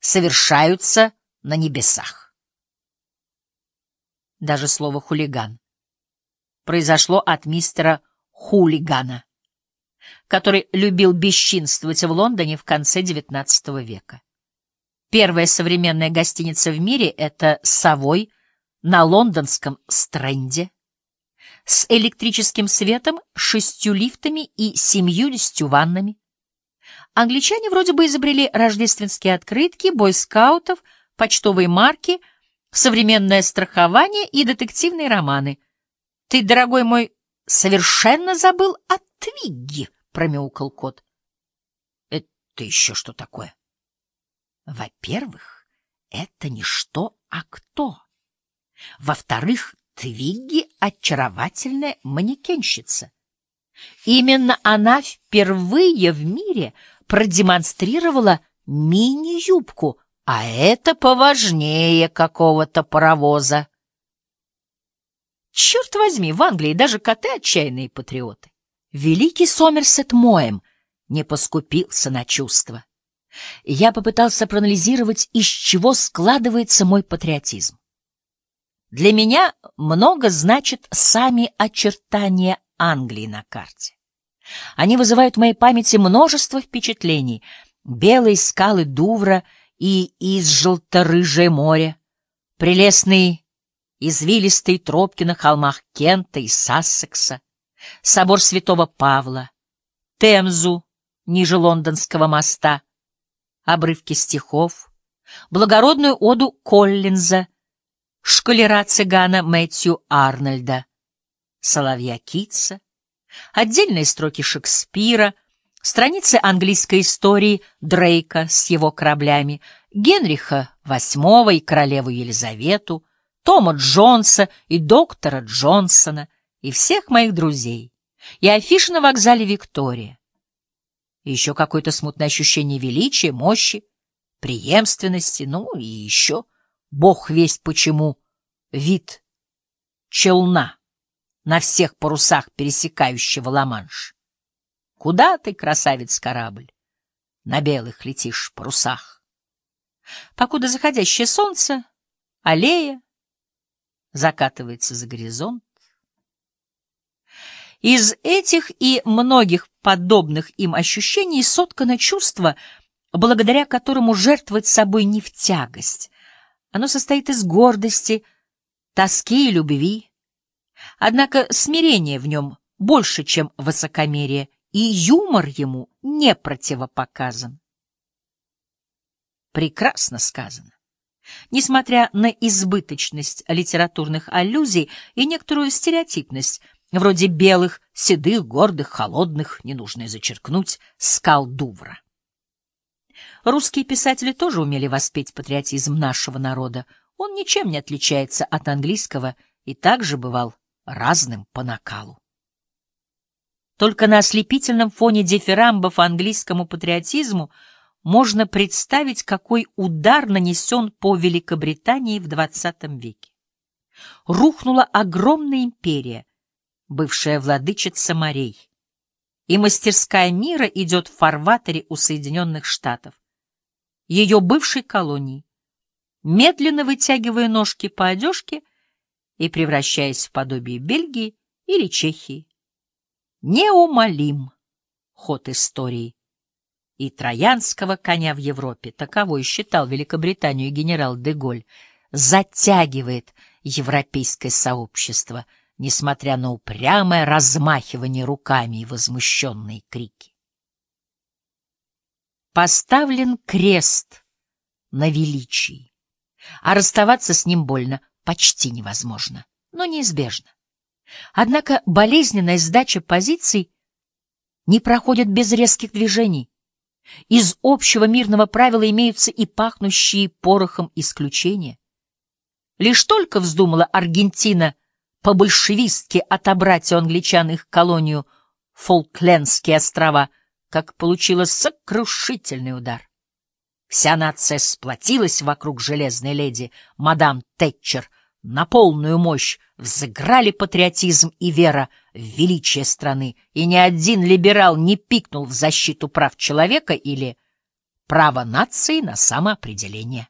совершаются на небесах. Даже слово «хулиган» произошло от мистера Хулигана, который любил бесчинствовать в Лондоне в конце XIX века. Первая современная гостиница в мире — это «Совой» на лондонском Стрэнде, с электрическим светом, шестью лифтами и семьюдесятью ваннами. Англичане вроде бы изобрели рождественские открытки, бойскаутов, почтовые марки, современное страхование и детективные романы. Ты, дорогой мой, совершенно забыл о Твигге, промяукал кот. Это еще что такое? Во-первых, это не что, а кто. Во-вторых, Твигги — очаровательная манекенщица. Именно она впервые в мире продемонстрировала мини-юбку, а это поважнее какого-то паровоза. Черт возьми, в Англии даже коты отчаянные патриоты. Великий Сомерсет Моэм не поскупился на чувства. Я попытался проанализировать, из чего складывается мой патриотизм. Для меня много значат сами очертания Англии на карте. Они вызывают в моей памяти множество впечатлений. Белые скалы Дувра и из желто-рыжее море, прелестные извилистые тропки на холмах Кента и Сассекса, собор святого Павла, Темзу ниже лондонского моста, обрывки стихов, благородную оду Коллинза — шкалера-цыгана Мэтью Арнольда, соловья Китса, отдельные строки Шекспира, страницы английской истории Дрейка с его кораблями, Генриха VIII и королеву Елизавету, Тома Джонса и доктора Джонсона, и всех моих друзей, и афиши на вокзале Виктория. И еще какое-то смутное ощущение величия, мощи, преемственности, ну и еще — бог весть почему, вид челна на всех парусах пересекающего Ла-Манш. Куда ты, красавец-корабль, на белых летишь парусах? Покуда заходящее солнце, аллея, закатывается за горизонт. Из этих и многих подобных им ощущений соткано чувство, благодаря которому жертвовать собой не в тягость, оно состоит из гордости, тоски и любви. Однако смирение в нем больше, чем высокомерие, и юмор ему не противопоказан. Прекрасно сказано. Несмотря на избыточность литературных аллюзий и некоторую стереотипность, вроде белых, седых, гордых, холодных, не нужно зачеркнуть, скал Дувра. Русские писатели тоже умели воспеть патриотизм нашего народа. Он ничем не отличается от английского и также бывал разным по накалу. Только на ослепительном фоне дифирамбов английскому патриотизму можно представить, какой удар нанесен по Великобритании в XX веке. Рухнула огромная империя, бывшая владычица морей, и мастерская мира идет в фарватере у Соединенных Штатов ее бывшей колонии, медленно вытягивая ножки по одежке и превращаясь в подобие Бельгии или Чехии. Неумолим ход истории. И троянского коня в Европе, таковой считал Великобританию генерал Деголь, затягивает европейское сообщество, несмотря на упрямое размахивание руками и возмущенные крики. Поставлен крест на величии, а расставаться с ним больно, почти невозможно, но неизбежно. Однако болезненная сдача позиций не проходит без резких движений. Из общего мирного правила имеются и пахнущие порохом исключения. Лишь только вздумала Аргентина по-большевистски отобрать у англичан их колонию Фолклендские острова, как получила сокрушительный удар. Вся нация сплотилась вокруг железной леди, мадам Тэтчер, на полную мощь взыграли патриотизм и вера в величие страны, и ни один либерал не пикнул в защиту прав человека или право нации на самоопределение.